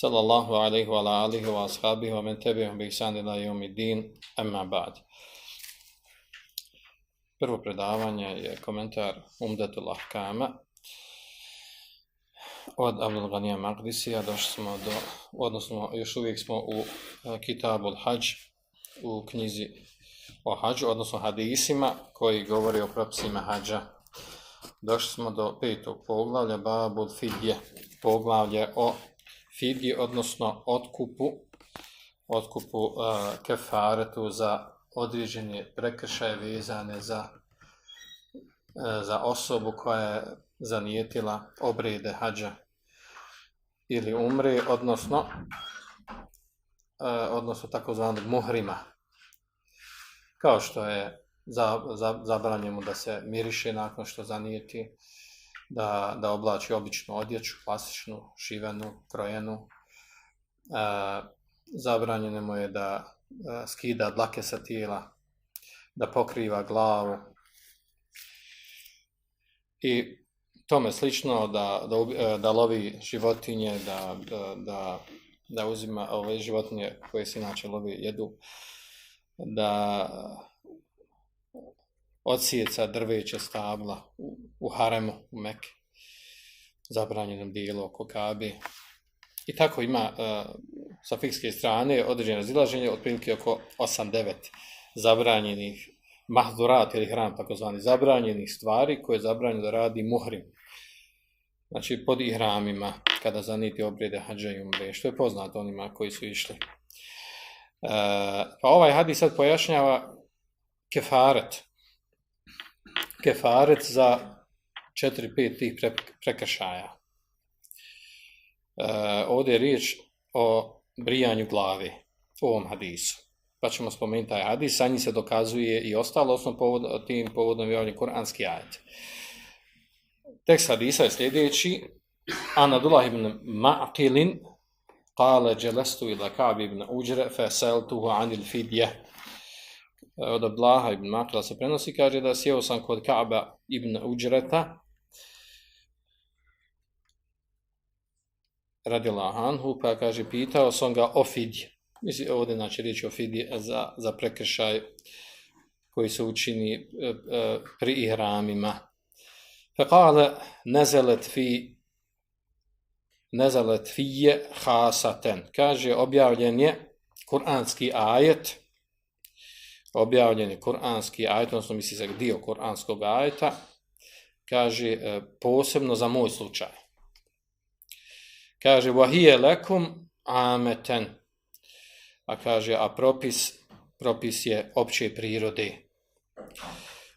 sallallahu alaihi wa alaihi wa ashabihi wa mentebihom bih sandila i umidin, amma ba'd. Prvo predavanje je komentar Umdatul Ahkama od Abdul Ghanija Magdisija. Došli smo do, odnosno još uvijek smo u e, Kitabul Hajj, u knjizi o hađu, odnosno hadisima koji govori o propisima hađa. Došli smo do petog poglavlja, Babul Fidje, poglavlje o fidji, odnosno otkupu, otkupu uh, kefaretu za određene prekršaje vezane za, uh, za osobu koja je zanijetila obrede hađa ili umre, odnosno uh, odnosno takozvanog muhrima. Kao što je za, za, zabranjeno da se miriše nakon što zanijeti, da, da oblači običnu odjeću, klasičnu, šivenu, krojenu. E, zabranjeno mu je da e, skida dlake sa tijela, da pokriva glavu. I tome slično da, da, e, da lovi životinje, da, da, da, da uzima ove životinje koje se inače lovi jedu, da odsjeca drveća stabla u, u haremu, u Mekke, zabranjenom dijelu oko Kabe. I tako ima uh, sa fikske strane određeno razilaženje, otprilike oko 8-9 zabranjenih mahdurat ili hram, takozvani zabranjenih stvari koje je zabranjeno da radi muhrim. Znači pod ihramima, kada zaniti obrede hađa i umre, što je poznato onima koji su išli. E, pa ovaj hadis sad pojašnjava kefaret. Kefaret za 4-5 tih pre, prekršaja. E, ovdje je riječ o brijanju glave u ovom hadisu. Pa ćemo spomenuti taj hadis, sa njim se dokazuje i ostalo, osnovno povod, tim povodom je ovdje kuranski ajet. Tekst hadisa je sljedeći. Anadullah ibn Ma'qilin قال جلست ila كعب ibn أجر فسألته عن الفدية. E, od Ablaha ibn Makla se prenosi, kaže da sjeo sam kod Kaaba ibn Uđreta, radi Lahanhu, pa kaže, pitao sam ga o Fidji. Mislim, ovdje znači riječ o Fidji za, za prekršaj koji se učini e, e, pri ihramima. Fe kale, nezelet fi nezalet fije hasaten. Kaže, objavljen je kuranski ajet, objavljen je kuranski ajet odnosno misli se dio kuranskog ajeta kaže e, posebno za moj slučaj kaže wahije lekum ameten a kaže a propis propis je opće prirode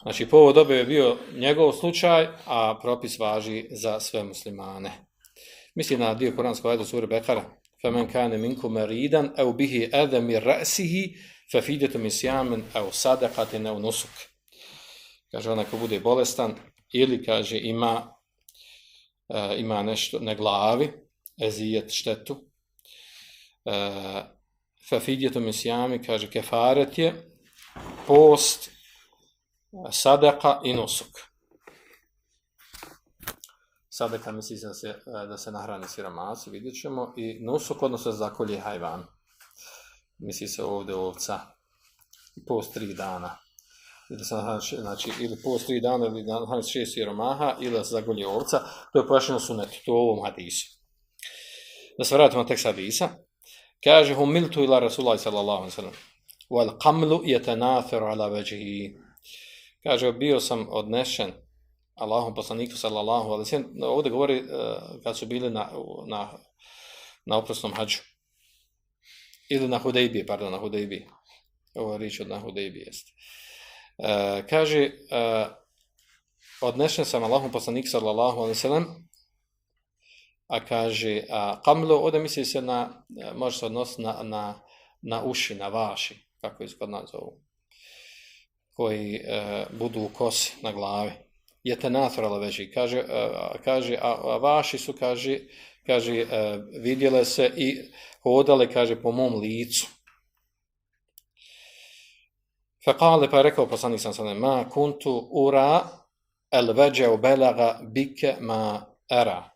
Znači, povod obe je bio njegov slučaj, a propis važi za sve muslimane. Mislim na dio Koranskog ajeta sura Bekara. Femen kane minkum meridan, au bihi edemi rasihi, fe fidetu min sjamen, au sadekati ne nusuk. Kaže, ona ko bude bolestan, ili, kaže, ima, uh, ima nešto na glavi, ezijet štetu, uh, fe fidetu min sjami, kaže, kefaret je, post, sadaka i nusuk. Sadaka misli da se, da se e, nahrani siromasi, vidjet ćemo, i nusuk odnosno zakolje hajvan. Misli se ovdje ovca post tri dana. Ili znači, ili post tri dana, ili dan šest siromaha, ili da se zagolje ovca. To je pojašnjeno sunet, to u ovom hadisu. Da se vratimo tekst hadisa. Kaže, humiltu ila Rasulaj sallallahu alaihi sallam. Wal kamlu yatanatharu ala veđihi. Kaže, bio sam odnešen Allahom poslaniku sallallahu alaihi sallam. Ovdje govori uh, kad su bili na, na, na oprosnom hađu. Ili na Hudejbije, pardon, na Hudejbije. Ovo je riječ od na Hudejbije. E, kaže, e, odnešen sam Allahom poslanik sallallahu alaihi sallam. A kaže, a kamlo, ovdje misli se na, e, može se odnositi na, na, na uši, na vaši. kako iz kod nas zovu, koji e, budu u kosi na glavi. Je te naturala veži. Kaže, e, kaže a, a, vaši su, kaže, kaže e, vidjele se i hodale, kaže, po mom licu. Fekale, pa je rekao poslanik sam sada, ma kuntu ura el veđe u belaga bike ma era.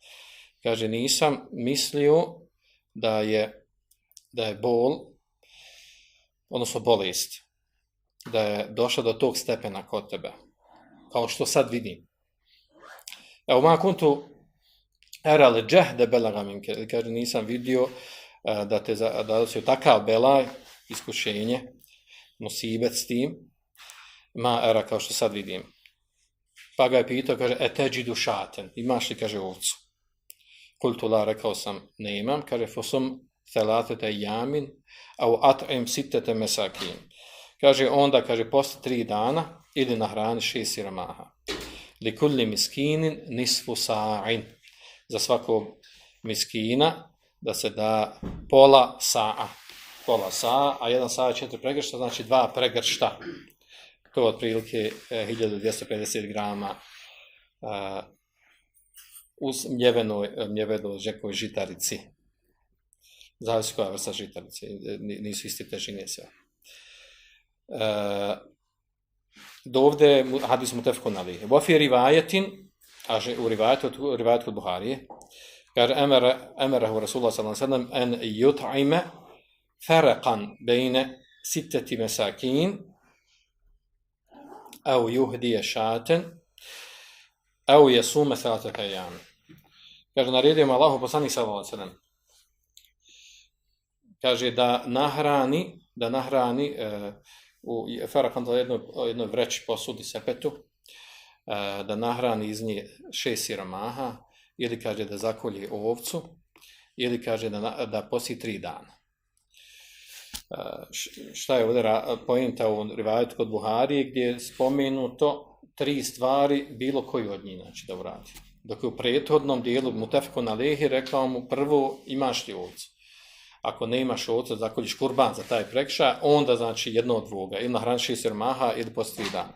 Kaže, nisam mislio da je, da je bol, odnosno bolest, da je došla do tog stepena kod tebe, kao što sad vidim. Evo, ma kuntu era le džehde belaga minke, kaže, nisam vidio da te da se takav belaj, iskušenje, musibet s tim, ma era kao što sad vidim. Pa ga je pitao, kaže, eteđi dušaten, imaš li, kaže, ovcu. Kultula, rekao sam, ne imam, kaže, fosum thelatete jamin, au at'im sitete mesakin. Kaže, onda, kaže, posle tri dana, ili na hrani šest siromaha. Li kulli miskinin nisfu sa'in. Za svakog miskina, da se da pola sa'a pola saa, a jedan saa četiri pregršta, znači dva pregršta. To je otprilike e, 1250 grama uh, uz mljevenoj, mljevenoj žekoj žitarici. Zavisi koja vrsta žitarice, e, nisu isti težine sve. Uh, do ovde hadis mu tefko nali. Vofi rivajetin, a že, u rivajetu, u rivajetu od Buharije, Kaže, emere, emerehu Rasulullah sallallahu sallam, en jut'ime ferekan bejne siteti mesakin, au juhdije šaten, au jesume sallatu kajan. Kaže, naredimo Allahu poslanih sallallahu sallam, kaže da nahrani da nahrani uh, u fara to jedno jedno vreći posudi sepetu e, da nahrani iz nje šest siromaha ili kaže da zakolje ovcu ili kaže da da posti tri dana e, šta je ovdje pojenta u rivajetu kod Buharije, gdje je spomenuto tri stvari, bilo koji od njih, znači da uradi. Dok je u prethodnom dijelu Mutefko na Lehi rekao mu prvo imaš li ovcu. Ako ne imaš ovcu, zakoljiš kurban za taj prekša, onda znači jedno od dvoga, ili na hran maha, ili posti tri dana.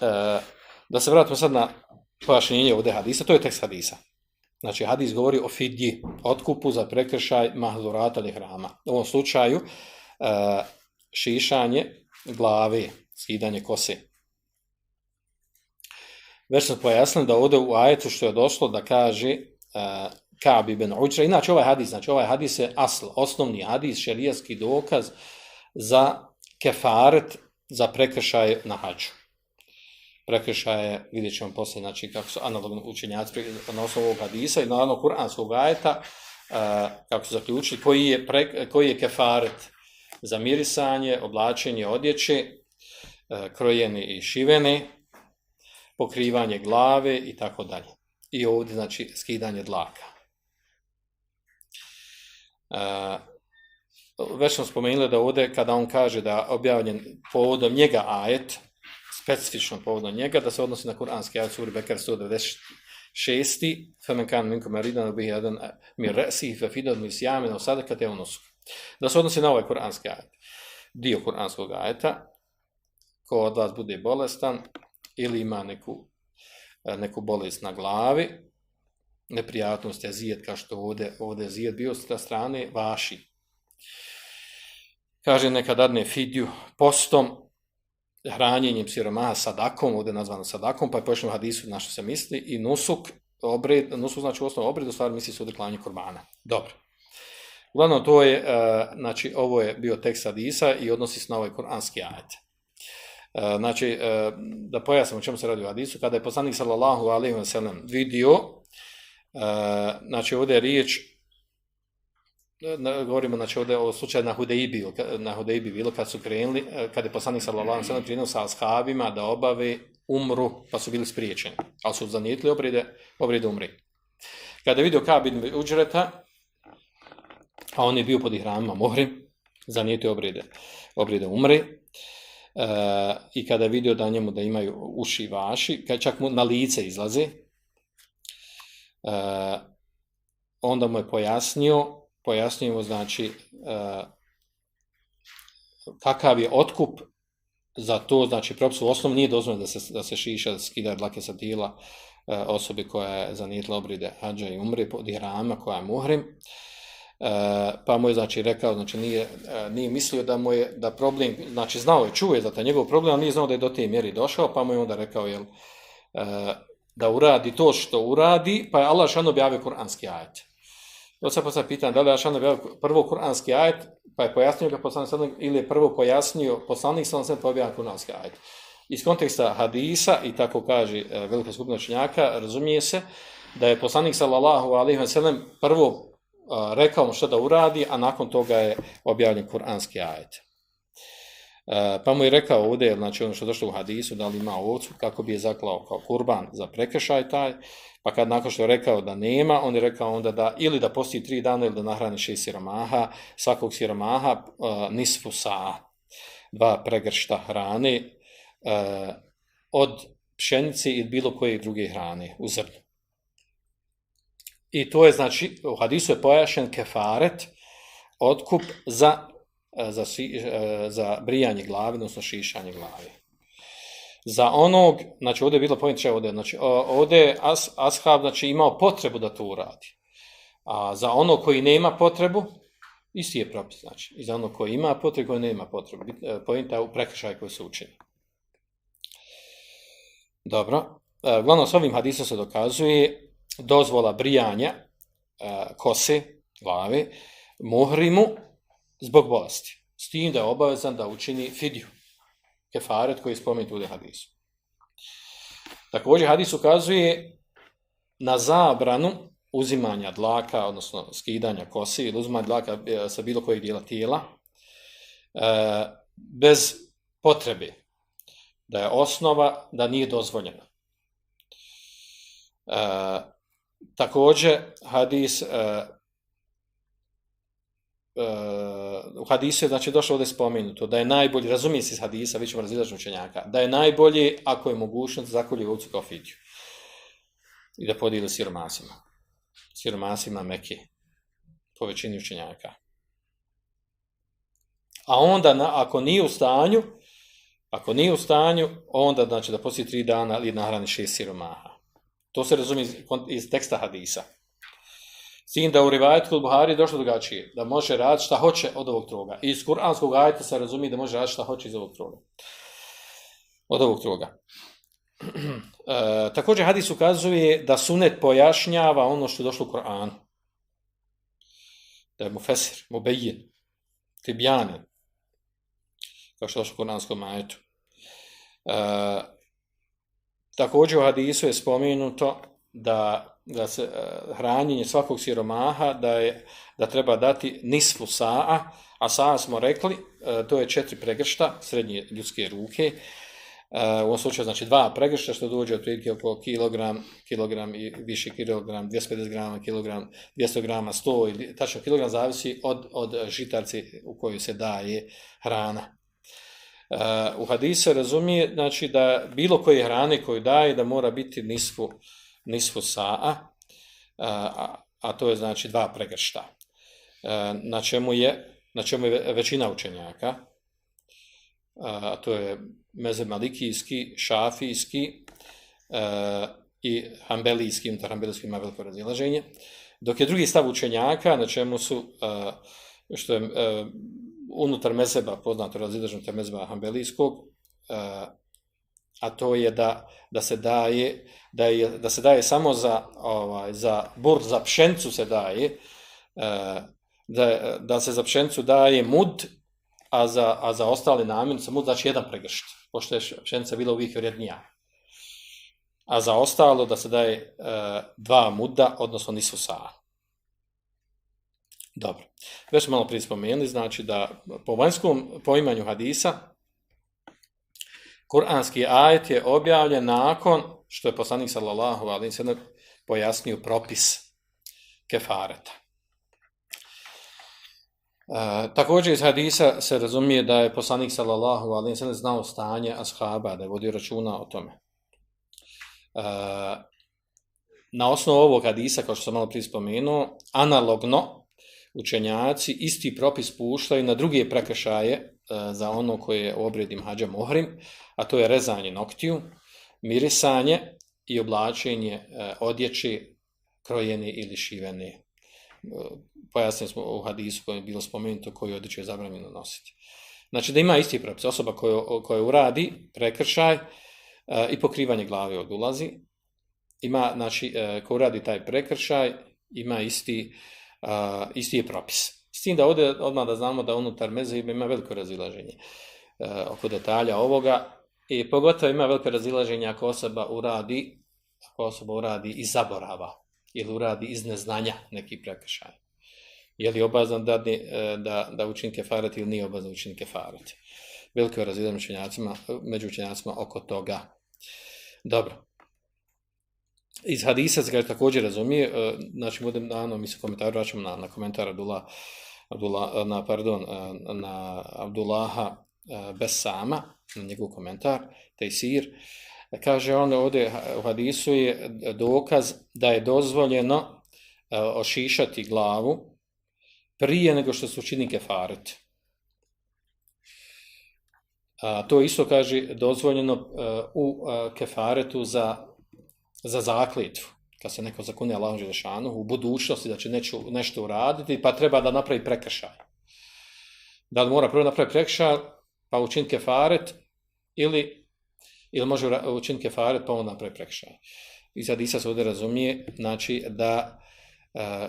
E, da se vratimo sad na pojašnjenje ovdje hadisa, to je tekst hadisa. Znači, hadis govori o fidji, otkupu za prekršaj mahzurata ili hrama. U ovom slučaju, e, šišanje glave, skidanje kose. Već sam pojasnil da ovdje u ajetu što je došlo da kaže e, Kabi ben Uđra, inače ovaj hadis, znači ovaj hadis je asl, osnovni hadis, šerijski dokaz za kefaret za prekršaj na hađu prekršaje, vidjet ćemo poslije, znači, kako su analogni učenjaci na osnovu ovog hadisa i naravno kuranskog ajeta, uh, kako su zaključili, koji je, pre, koji je kefaret za mirisanje, oblačenje odjeće, uh, krojeni i šiveni, pokrivanje glave i tako dalje. I ovdje, znači, skidanje dlaka. Uh, već smo spomenuli da ovdje, kada on kaže da objavljen povodom njega ajet, specifično povodno njega, da se odnosi na kuranski ajat suri Bekar 196. Femen kan minkum aridan bi jedan mir resi fe fidad mis yamin wa sadakat yunus. Da se odnosi na ovaj kuranski ajet. Dio kuranskog ajeta ko od vas bude bolestan ili ima neku e, neku bolest na glavi, neprijatnost je kao što ovdje, ovdje je bio s strane, vaši. Kaže neka dadne fidju postom, hranjenjem siromaha sadakom, ovdje je nazvano sadakom, pa je pošljeno hadisu na što se misli, i nusuk, obred, nusuk znači u osnovu obred, u stvari misli se odreklanje kurbana. Dobro. Uglavnom, to je, e, znači, ovo je bio tekst hadisa i odnosi se na ovaj kuranski ajet. E, znači, e, da da pojasnimo čemu se radi u hadisu, kada je poslanik sallallahu alaihi wa sallam vidio, znači, ovdje je riječ na, govorimo znači ovdje o slučaju na Hudejbi, na Hudejbi bilo kad su krenuli, e, kad je poslanik sallallahu alejhi ve sellem krenuo sa ashabima da obave umru, pa su bili spriječeni. Ali su zanijetili obrede, obrede umri. Kada je vidio Ka'b ibn Uđreta, a on je bio pod ihramima mohri, zanijetio obrede, obrede umri, e, i kada je vidio da njemu da imaju uši vaši, kad čak mu na lice izlaze, e, onda mu je pojasnio pojasnimo, znači, uh, kakav je otkup za to, znači propis u osnovu nije dozvoljeno da se, da se šiša, da skida dlake sa tijela e, osobi koja je zanijetila obride hađa i umri pod ihrama, koja je muhrim. E, pa mu je znači rekao, znači nije, e, nije mislio da mu je, da problem, znači znao je, čuje za taj njegov problem, ali nije znao da je do te mjeri došao, pa mu je onda rekao, jel, da uradi to što uradi, pa je Allah šan objavio kuranski ajet. Od sad poslije pitan, da li je Ašan objavio prvo kuranski ajet, pa je pojasnio ga poslanik sallam, ili je prvo pojasnio poslanik sallam, sallam pa objavio kuranski ajet. Iz konteksta hadisa, i tako kaže e, velika skupina činjaka, razumije se da je poslanik sallallahu alaihi wa sallam prvo rekao mu što da uradi, a nakon toga je objavljen kuranski ajet. E, pa mu je rekao ovdje, znači ono što je došlo u hadisu, da li ima ovcu, kako bi je zaklao kao kurban za prekršaj taj, pa kad nakon što je rekao da nema, on je rekao onda da ili da posti tri dana ili da nahrani šest siromaha, svakog siromaha uh, nisfu sa dva pregršta hrane uh, od pšenice ili bilo koje druge hrane u zrnu. I to je, znači, u hadisu je pojašen kefaret, otkup za, E, za, e, za brijanje glave, odnosno šišanje glave. Za onog, znači ovdje je bilo pojent če ovdje, znači ovdje je as, ashab znači, imao potrebu da to uradi. A za ono koji nema potrebu, isti je propis, znači. I za ono koji ima potrebu, koji nema potrebu. E, Pojenta je u prekršaj koji se učini. Dobro. E, Glavno, s ovim hadisom se dokazuje dozvola brijanja kose, glave, muhrimu zbog bolesti. S tim da je obavezan da učini fidiju, kefaret koji je spomenut u hadisu. Također hadis ukazuje na zabranu uzimanja dlaka, odnosno skidanja kose ili uzimanja dlaka e, sa bilo kojeg dijela tijela, e, bez potrebe da je osnova da nije dozvoljena. E, Također, hadis, e, e u hadisu je znači, došlo ovdje spomenuto da je najbolji, razumije se iz hadisa, vi ćemo razilažiti učenjaka, da je najbolji ako je mogućnost zakolje ovcu kao fidju i da podijeli siromasima. Siromasima meke, po većini učenjaka. A onda, na, ako nije u stanju, ako nije u stanju, onda znači da poslije tri dana ili nahrani šest siromaha. To se razumije iz, iz teksta hadisa. Sin da u rivajetu kod Buhari došlo drugačije, da može raditi šta hoće od ovog troga. I iz kuranskog ajeta se razumije da može raditi šta hoće iz ovog troga. Od ovog troga. e, također hadis ukazuje da sunet pojašnjava ono što je došlo u Koranu. Da je mu fesir, mu bejin, tibjanin, kao što je došlo u kuranskom ajetu. E, Također u hadisu je spomenuto da, da se uh, hranjenje svakog siromaha da je da treba dati nisfu saa, a saa smo rekli, uh, to je četiri pregršta srednje ljudske ruke. Uh, u ovom slučaju znači dva pregršta što dođe od prilike oko kilogram, kilogram i više kilogram, 250 grama, kilogram, 200 grama, 100 ili tačno kilogram zavisi od, od žitarci u kojoj se daje hrana. Uh, u hadisu razumije znači da bilo koje hrane koju daje da mora biti nisfu, nisfu saa, a, a to je znači dva pregršta. E, na čemu je na čemu je većina učenjaka, a to je meze malikijski, šafijski a, i hambelijski, unutar hambelijski ima veliko razilaženje. Dok je drugi stav učenjaka, na čemu su, a, što je unutar mezeba, poznato razilaženje te mezeba hambelijskog, a to je da, da se daje da, je, da se daje samo za ovaj za bur za pšencu se daje e, da, da se za pšencu daje mud a za, a za ostale namjene se mud znači jedan pregršt pošto je pšenica bila uvijek vrednija a za ostalo da se daje e, dva muda odnosno nisu saa Dobro. Već smo malo prije spomenuli, znači da po vanjskom poimanju hadisa, kuranski ajet je objavljen nakon što je poslanik sallallahu alaihi sallam pojasnio propis kefareta. E, također iz hadisa se razumije da je poslanik sallallahu alaihi sallam znao stanje ashaba, da je vodio računa o tome. E, na osnovu ovog hadisa, kao što sam malo prije spomenuo, analogno učenjaci isti propis puštaju na druge prekršaje e, za ono koje je obredim hađa mohrim, a to je rezanje noktiju, mirisanje i oblačenje odjeći odjeće krojene ili šivene. E, pojasnili smo u hadisu koje je bilo spomenuto koji odjeću je zabranjeno nositi. Znači da ima isti propis. Osoba koja, koja uradi prekršaj e, i pokrivanje glave od ulazi, ima, znači, ko uradi taj prekršaj, ima isti, a, isti je propis. S tim da ovdje odmah da znamo da unutar meze ima veliko razilaženje e, oko detalja ovoga, I pogotovo ima veliko razilaženje ako osoba uradi, ako osoba uradi iz zaborava ili uradi iz neznanja neki prekršaj. Je li obazan da, e, da, da učin kefaret ili nije obazan učin kefaret. Veliko je razilaženje među učenjacima oko toga. Dobro. Iz hadisa se ga također razumije, e, znači budem dano, mi se komentar vraćamo na, na komentar Abdullah, Abdullah, e, na, pardon, e, na Abdullaha Besama, na njegov komentar, taj sir, kaže on ovdje u hadisu je dokaz da je dozvoljeno ošišati glavu prije nego što se učini kefaret. A, to isto kaže dozvoljeno u kefaretu za, za zakljetvu. Kad se neko zakune Allahom Želešanu, u budućnosti da će neču, nešto uraditi, pa treba da napravi prekršaj. Da li mora prvo napravi prekršaj, pa učiniti kefaret ili ili može učiniti kefaret pa on napravi prekršaj. I sad Isa se ovdje razumije, znači da e,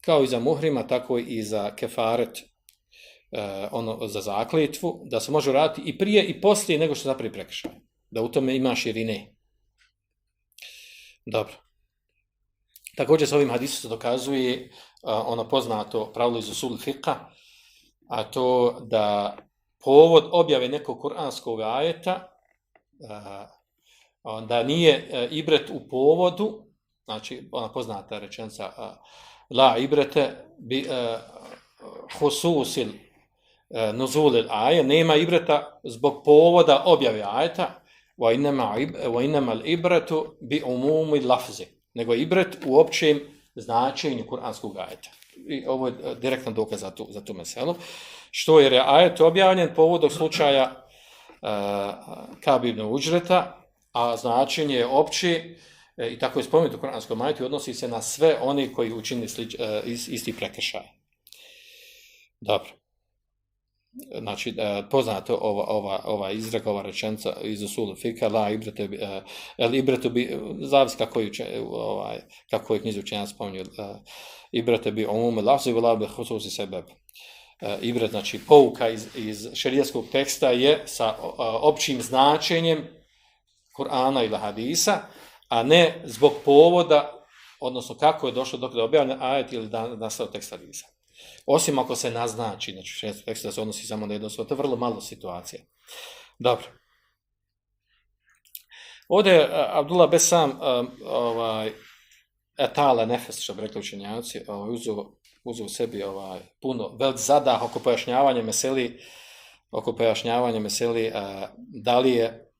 kao i za muhrima, tako i za kefaret, e, ono za zakljetvu, da se može raditi i prije i poslije nego što napravi prekršaj. Da u tome ima širine. Dobro. Također s ovim hadisom se dokazuje a, ono poznato pravilo iz usul fiqa, a to da povod objave nekog kuranskog ajeta, da nije e, ibret u povodu, znači ona poznata rečenca la ibrete bi e, hususil e, nuzulil aje, nema ibreta zbog povoda objave ajeta, وَإِنَّمَا الْإِبْرَةُ بِعُمُومِ لَفْزِ Nego je ibret u općem značenju kuranskog ajeta. I ovo je e, direktan dokaz za tu, za tu meselu. Što jer je ajet objavljen povodom slučaja e, uh, kabibnog uđreta, a značenje je opći e, i tako je spomenuto u kuranskom ajetu odnosi se na sve oni koji učini slič, uh, isti prekršaj. Dobro. Znači, e, poznato ova, ova, ova izreka, ova rečenica iz usul Fika, la ibrete, el ibretu bi, zavis kako je, ovaj, kako je knjizu učenja spomenuo, ibrete bi umum lafzi, bila bi khususi sebeb. E, Ibret, znači pouka iz, iz šerijskog teksta je sa e, općim značenjem Kur'ana ili hadisa, a ne zbog povoda, odnosno kako je došlo dok je objavljen ajet ili da nastao tekst hadisa. Osim ako se naznači, znači šerijskog teksta se odnosi samo na jedno svoje, to je vrlo malo situacija. Dobro. Ovdje je uh, Abdullah Besam, uh, ovaj, etale nefes, što bi rekli učenjaci, uh, uzeo uzeo sebi ovaj puno velik zadah oko pojašnjavanja meseli oko pojašnjavanja meseli a, da li je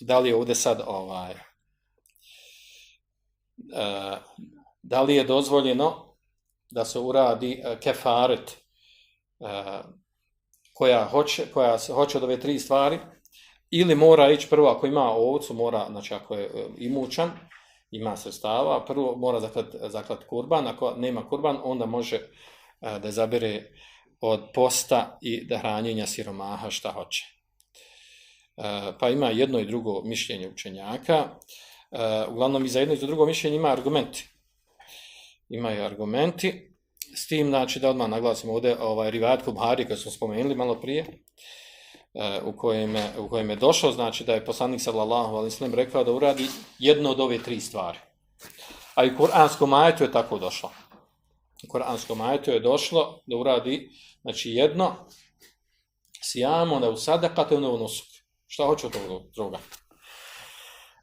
da li je ovdje sad ovaj uh, da li je dozvoljeno da se uradi e, kefaret e, koja hoće koja se hoće od ove tri stvari ili mora ići prvo ako ima ovcu mora znači ako je e, imućan ima sredstava, prvo mora zaklat, zaklat kurban, ako nema kurban, onda može da zabere od posta i da hranjenja siromaha šta hoće. Pa ima jedno i drugo mišljenje učenjaka. Uglavnom i za jedno i za drugo mišljenje ima argumenti. Imaju argumenti. S tim, znači, da odmah naglasimo ovdje ovaj rivat Kubhari koji smo spomenuli malo prije, e, u kojem, je, u kojem je došao, znači da je poslanik sallallahu alaihi sallam rekao da uradi jedno od ove tri stvari. A i kuranskom ajetu je tako došlo. U kuranskom ajetu je došlo da uradi znači jedno sijamo da usadakate u novonusuk. Šta hoću od toga druga?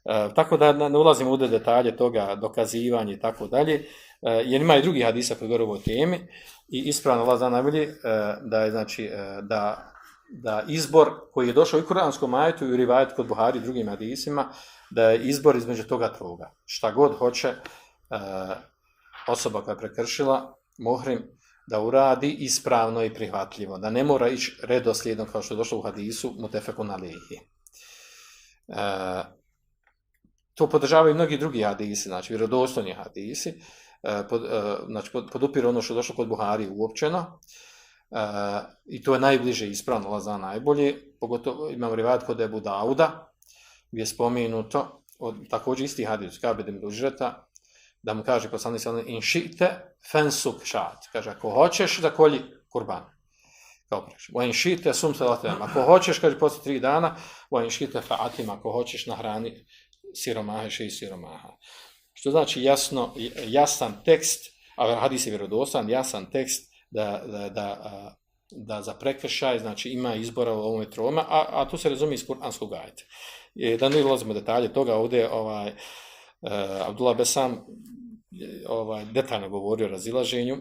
E, tako da ne ulazimo u detalje toga, dokazivanje i tako dalje, E, jer ima i drugi hadisa koji govore o temi i ispravno Allah zna najbolje e, da je znači e, da da izbor koji je došao i u Kuranskom ajetu i u rivajetu kod Buhari i drugim hadisima, da je izbor između toga troga. Šta god hoće osoba koja je prekršila, mohrim, da uradi ispravno i prihvatljivo, da ne mora ići redoslijedno kao što je došlo u hadisu mutefekun alihi. E, to podržavaju mnogi drugi hadisi, znači vjerodostojni hadisi, E, pod, e, znači pod, podupire ono što je došlo kod Buhari uopćeno, e, i to je najbliže ispravno, laza najbolje, pogotovo imam rivad kod Ebu Dauda, gdje je spomenuto, od, također isti hadis, kabedim dužreta, da mu kaže poslanik sallallahu in šite fansuk šat. Kaže ako hoćeš da kolji kurban. Kao preče. Wa in šite sum salatem. Ako hoćeš kaže posle tri dana, wa in šite fa'atim ako hoćeš na hrani siromahe še i siromaha. Što znači jasno jasan tekst, a hadis je vjerodostan, jasan tekst da, da, da, da za prekršaj, znači ima izbora u ovom troma, a, a to se razumije iz kuranskog ajta. E, da ne ulazimo detalje toga, ovdje ovaj, uh, Abdullah Besam ovaj, detaljno govorio o razilaženju, uh,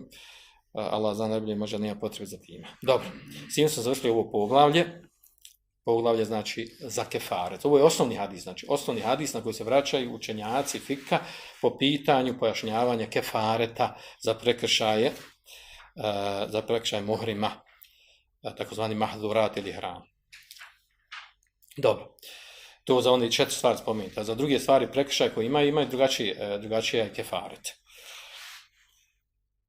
Allah zna najbolje, možda nema potrebe za time. Dobro, s sam završili ovo poglavlje, poglavlje znači za kefaret. Ovo je osnovni hadis, znači osnovni hadis na koji se vraćaju učenjaci fika po pitanju pojašnjavanja kefareta za prekršaje, e, za prekršaje muhrima, e, takozvani mahdurat ili hram. Dobro. To za one četiri stvari spomenuti. A za druge stvari prekršaj koji imaju, imaju drugačije, e, drugačije kefaret.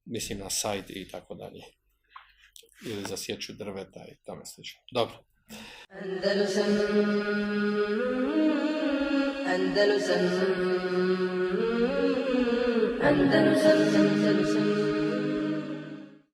Mislim na sajt i tako dalje. Ili za sjeću drveta i tome slično. Dobro. Andalusam Andalusam